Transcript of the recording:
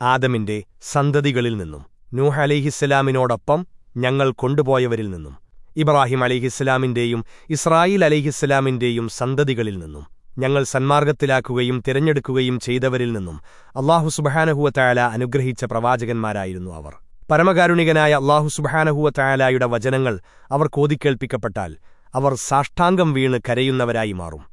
ആദമിന്റെ സന്തതികളിൽ നിന്നും നൂഹ് അലിഹിസ്സലാമിനോടൊപ്പം ഞങ്ങൾ കൊണ്ടുപോയവരിൽ നിന്നും ഇബ്രാഹിം അലിഹിസ്സലാമിന്റെയും ഇസ്രായേൽ അലിഹിസ്സലാമിന്റെയും സന്തതികളിൽ നിന്നും ഞങ്ങൾ സന്മാർഗത്തിലാക്കുകയും തിരഞ്ഞെടുക്കുകയും ചെയ്തവരിൽ നിന്നും അള്ളാഹു സുബഹാനഹുവ അനുഗ്രഹിച്ച പ്രവാചകന്മാരായിരുന്നു അവർ. പരമകാരുണികനായ അള്ളാഹു സുബഹാനഹുവ വചനങ്ങൾ അവർ കോതിക്കേൾപ്പിക്കപ്പെട്ടാൽ അവർ സാഷ്ടാംഗം വീണ് കരയുന്നവരായി മാറും.